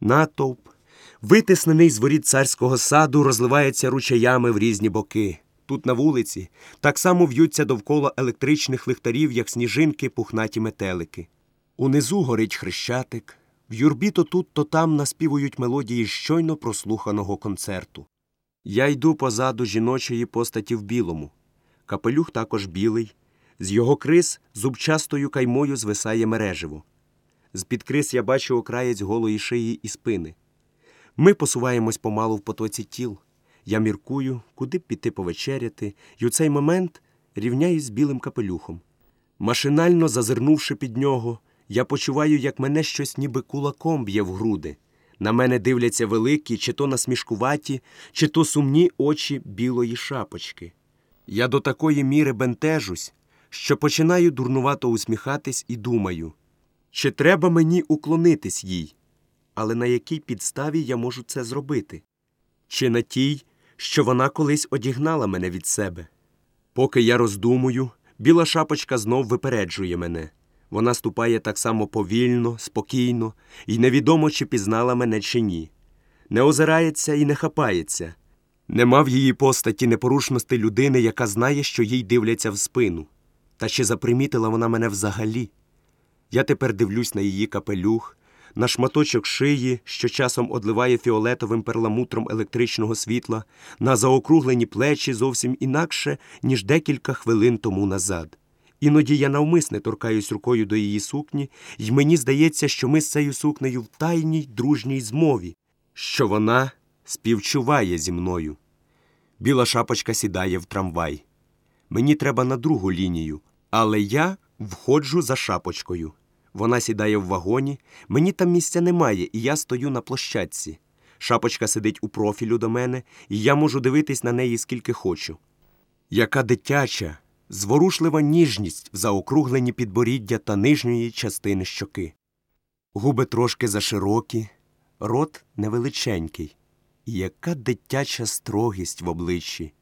Натовп, витиснений з воріт царського саду, розливається ручаями в різні боки. Тут на вулиці так само в'ються довкола електричних лихтарів, як сніжинки, пухнаті метелики. Унизу горить хрещатик, в юрбі то тут, то там наспівують мелодії щойно прослуханого концерту. Я йду позаду жіночої постаті в білому. Капелюх також білий. З його крис зубчастою каймою звисає мереживо. З-під крис я бачу окраєць голої шиї і спини. Ми посуваємось помалу в потоці тіл. Я міркую, куди б піти повечеряти, і у цей момент рівняюсь з білим капелюхом. Машинально зазирнувши під нього, я почуваю, як мене щось ніби кулаком б'є в груди. На мене дивляться великі, чи то насмішкуваті, чи то сумні очі білої шапочки. Я до такої міри бентежусь, що починаю дурнувато усміхатись і думаю, чи треба мені уклонитись їй, але на якій підставі я можу це зробити? Чи на тій, що вона колись одігнала мене від себе? Поки я роздумую, біла шапочка знов випереджує мене. Вона ступає так само повільно, спокійно, і невідомо, чи пізнала мене, чи ні. Не озирається і не хапається. Нема в її постаті непорушності людини, яка знає, що їй дивляться в спину. Та чи запримітила вона мене взагалі? Я тепер дивлюсь на її капелюх, на шматочок шиї, що часом одливає фіолетовим перламутром електричного світла, на заокруглені плечі зовсім інакше, ніж декілька хвилин тому назад. Іноді я навмисне торкаюсь рукою до її сукні, і мені здається, що ми з цією сукнею в тайній дружній змові, що вона співчуває зі мною. Біла шапочка сідає в трамвай. Мені треба на другу лінію, але я входжу за шапочкою. Вона сідає в вагоні, мені там місця немає, і я стою на площадці. Шапочка сидить у профілю до мене, і я можу дивитись на неї скільки хочу. Яка дитяча, зворушлива ніжність в заокругленні підборіддя та нижньої частини щоки. Губи трошки заширокі, рот невеличенький, і яка дитяча строгість в обличчі.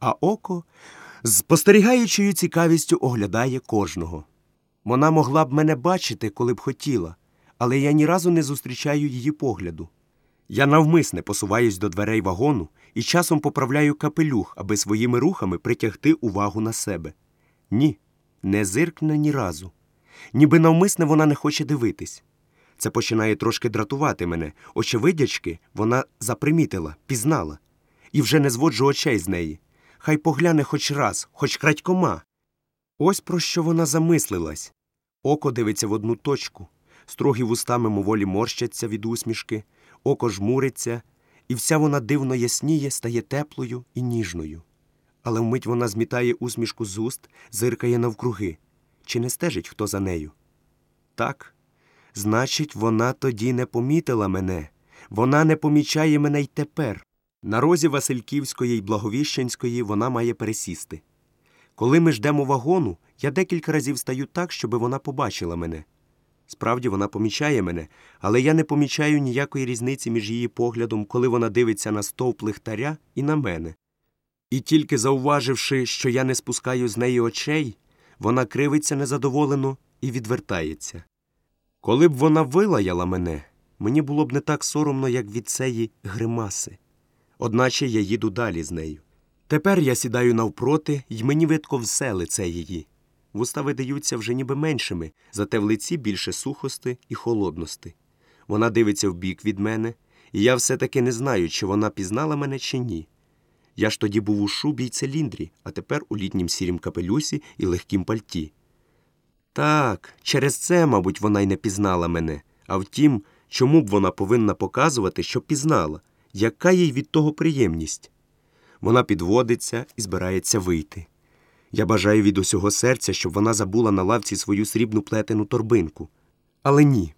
А око з спостерігаючою цікавістю оглядає кожного. Вона могла б мене бачити, коли б хотіла, але я ні разу не зустрічаю її погляду. Я навмисне посуваюсь до дверей вагону і часом поправляю капелюх, аби своїми рухами притягти увагу на себе. Ні, не зиркне ні разу. Ніби навмисне вона не хоче дивитись. Це починає трошки дратувати мене. Очевидячки, вона запримітила, пізнала, і вже не зводжу очей з неї. Хай погляне хоч раз, хоч крадькома. Ось про що вона замислилась. Око дивиться в одну точку, строгі вуста мимоволі морщаться від усмішки, око жмуриться, і вся вона дивно ясніє, стає теплою і ніжною. Але вмить вона змітає усмішку з уст, зиркає навкруги. Чи не стежить хто за нею? Так. Значить, вона тоді не помітила мене. Вона не помічає мене й тепер. На розі Васильківської й Благовіщенської вона має пересісти. Коли ми ждемо вагону, я декілька разів стаю так, щоб вона побачила мене. Справді вона помічає мене, але я не помічаю ніякої різниці між її поглядом, коли вона дивиться на стовп лихтаря і на мене. І тільки зауваживши, що я не спускаю з неї очей, вона кривиться незадоволено і відвертається. Коли б вона вилаяла мене, мені було б не так соромно, як від цієї гримаси. Одначе я їду далі з нею. Тепер я сідаю навпроти, і мені видко все лице її. Вуста видаються вже ніби меншими, зате в лиці більше сухости і холодності. Вона дивиться вбік від мене, і я все таки не знаю, чи вона пізнала мене, чи ні. Я ж тоді був у шубі й циліндрі, а тепер у літнім сірім капелюсі і легкім пальті. Так, через це, мабуть, вона й не пізнала мене. А втім, чому б вона повинна показувати, що пізнала, яка їй від того приємність? Вона підводиться і збирається вийти. Я бажаю від усього серця, щоб вона забула на лавці свою срібну плетену торбинку. Але ні,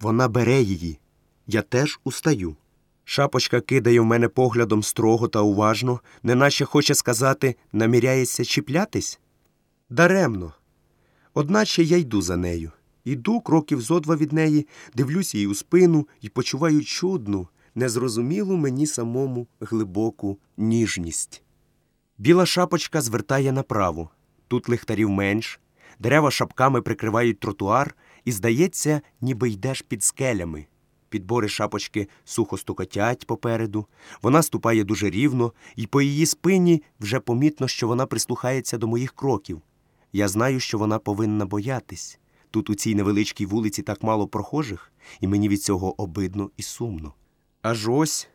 вона бере її. Я теж устаю. Шапочка кидає в мене поглядом строго та уважно, неначе хоче сказати, наміряється чіплятись? Даремно. Одначе я йду за нею. Іду кроків зо два від неї, дивлюсь їй у спину і почуваю чудну, незрозумілу мені самому глибоку ніжність. Біла шапочка звертає направо. Тут лихтарів менш, дерева шапками прикривають тротуар, і, здається, ніби йдеш під скелями. підбори шапочки сухо стукотять попереду. Вона ступає дуже рівно, і по її спині вже помітно, що вона прислухається до моїх кроків. Я знаю, що вона повинна боятись. Тут у цій невеличкій вулиці так мало прохожих, і мені від цього обидно і сумно. Аж ось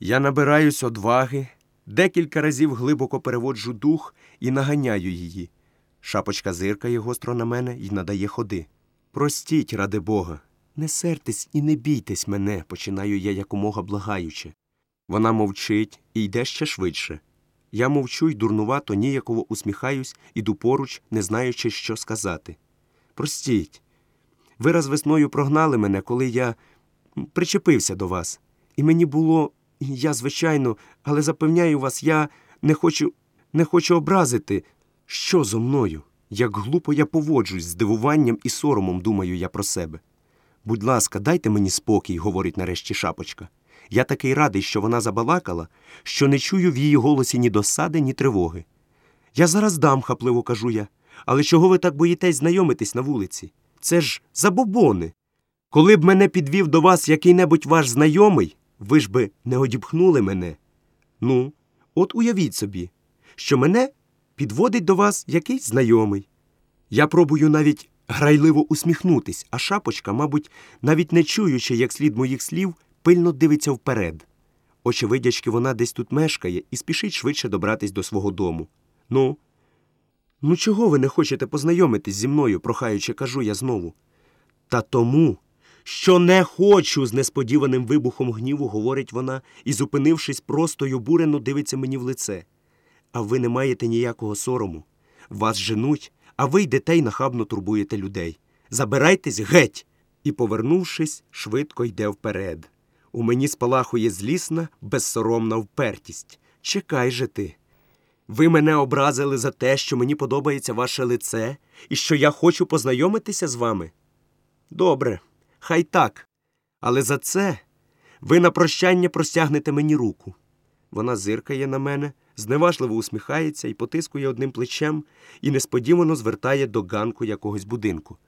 я набираюсь одваги, декілька разів глибоко переводжу дух і наганяю її. Шапочка зиркає гостро на мене і надає ходи. Простіть, ради Бога, не сертесь і не бійтесь мене, починаю я якомога благаючи. Вона мовчить і йде ще швидше. Я мовчу й дурнувато, ніяково усміхаюсь, іду поруч, не знаючи, що сказати. Простіть. Ви раз весною прогнали мене, коли я причепився до вас. І мені було, я, звичайно, але запевняю вас, я не хочу, не хочу образити. Що зо мною? Як глупо я поводжусь з дивуванням і соромом, думаю я про себе. Будь ласка, дайте мені спокій, говорить нарешті шапочка. Я такий радий, що вона забалакала, що не чую в її голосі ні досади, ні тривоги. Я зараз дам, хапливо кажу я. Але чого ви так боїтесь знайомитись на вулиці? Це ж забобони. Коли б мене підвів до вас який-небудь ваш знайомий, ви ж би не одіпхнули мене. Ну, от уявіть собі, що мене підводить до вас якийсь знайомий. Я пробую навіть грайливо усміхнутись, а шапочка, мабуть, навіть не чуючи, як слід моїх слів, пильно дивиться вперед. Очевидячки, вона десь тут мешкає і спішить швидше добратись до свого дому. Ну, ну чого ви не хочете познайомитись зі мною, прохаючи, кажу я знову. Та тому, що не хочу, з несподіваним вибухом гніву, говорить вона і, зупинившись, просто й обурено дивиться мені в лице. А ви не маєте ніякого сорому. Вас женуть, а ви йдете й нахабно турбуєте людей. Забирайтесь геть. І, повернувшись, швидко йде вперед. У мені спалахує злісна, безсоромна впертість. Чекай же ти. Ви мене образили за те, що мені подобається ваше лице і що я хочу познайомитися з вами. Добре, хай так. Але за це ви на прощання простягнете мені руку. Вона зиркає на мене, зневажливо усміхається і потискує одним плечем і несподівано звертає до ганку якогось будинку.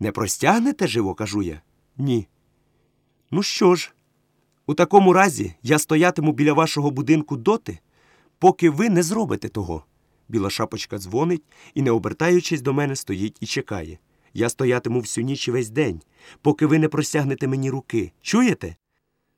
Не простягнете живо, кажу я? Ні. Ну що ж, у такому разі я стоятиму біля вашого будинку доти, поки ви не зробите того. Біла шапочка дзвонить і, не обертаючись до мене, стоїть і чекає. Я стоятиму всю ніч і весь день, поки ви не простягнете мені руки. Чуєте?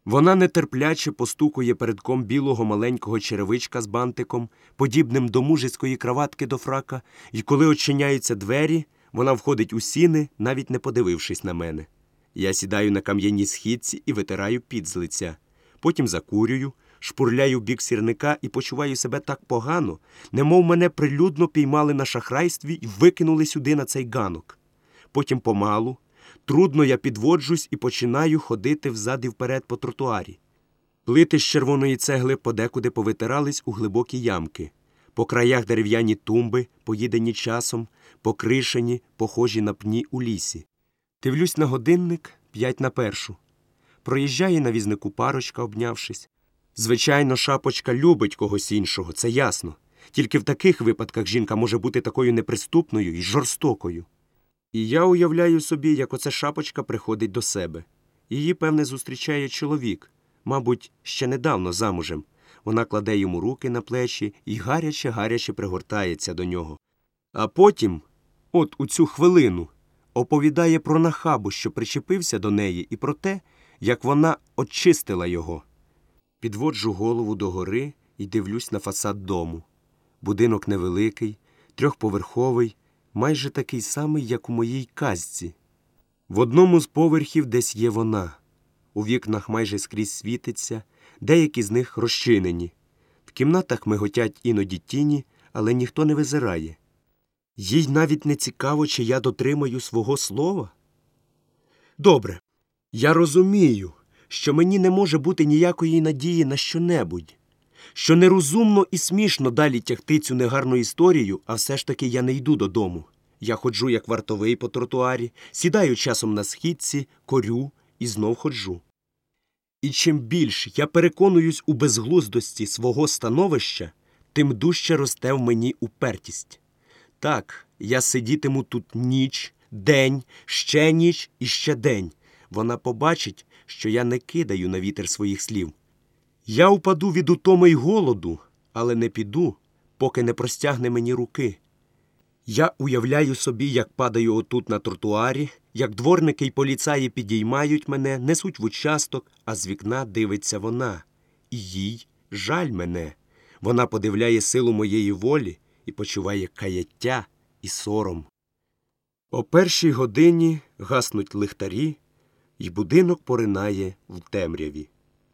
Вона нетерпляче постукує передком білого маленького черевичка з бантиком, подібним до мужицької краватки до фрака, і коли очиняються двері, вона входить у сіни, навіть не подивившись на мене. Я сідаю на кам'яній східці і витираю під з лиця. Потім закурюю, шпурляю в бік сірника і почуваю себе так погано, немов мене прилюдно піймали на шахрайстві і викинули сюди на цей ганок. Потім помалу, трудно я підводжусь і починаю ходити взад і вперед по тротуарі. Плити з червоної цегли подекуди повитирались у глибокі ямки. По краях дерев'яні тумби, поїдені часом, покришені, похожі на пні у лісі. Дивлюсь на годинник п'ять на першу. Проїжджає на візнику парочка, обнявшись. Звичайно, шапочка любить когось іншого, це ясно. Тільки в таких випадках жінка може бути такою неприступною і жорстокою. І я уявляю собі, як оце шапочка приходить до себе. Її, певне, зустрічає чоловік, мабуть, ще недавно замужем. Вона кладе йому руки на плечі і гаряче гаряче пригортається до нього. А потім, от у цю хвилину, оповідає про нахабу, що причепився до неї, і про те, як вона очистила його. Підводжу голову догори і дивлюсь на фасад дому. Будинок невеликий, трьохповерховий, майже такий самий, як у моїй казці. В одному з поверхів десь є вона. У вікнах майже скрізь світиться, деякі з них розчинені. В кімнатах миготять іноді тіні, але ніхто не визирає. Їй навіть не цікаво, чи я дотримаю свого слова. Добре, я розумію, що мені не може бути ніякої надії на щонебудь, що нерозумно і смішно далі тягти цю негарну історію, а все ж таки я не йду додому. Я ходжу, як вартовий по тротуарі, сідаю часом на східці, корю і знов ходжу. І чим більш я переконуюсь у безглуздості свого становища, тим дужче росте в мені упертість. Так, я сидітиму тут ніч, день, ще ніч і ще день, Вона побачить, що я не кидаю на вітер своїх слів. Я упаду від утоми й голоду, але не піду, поки не простягне мені руки. Я уявляю собі, як падаю отут на тротуарі, як дворники й поліцаї підіймають мене, несуть в участок, а з вікна дивиться вона. І їй жаль мене. Вона подивляє силу моєї волі і почуває каяття і сором. О першій годині гаснуть лихтарі, і будинок поринає в темряві.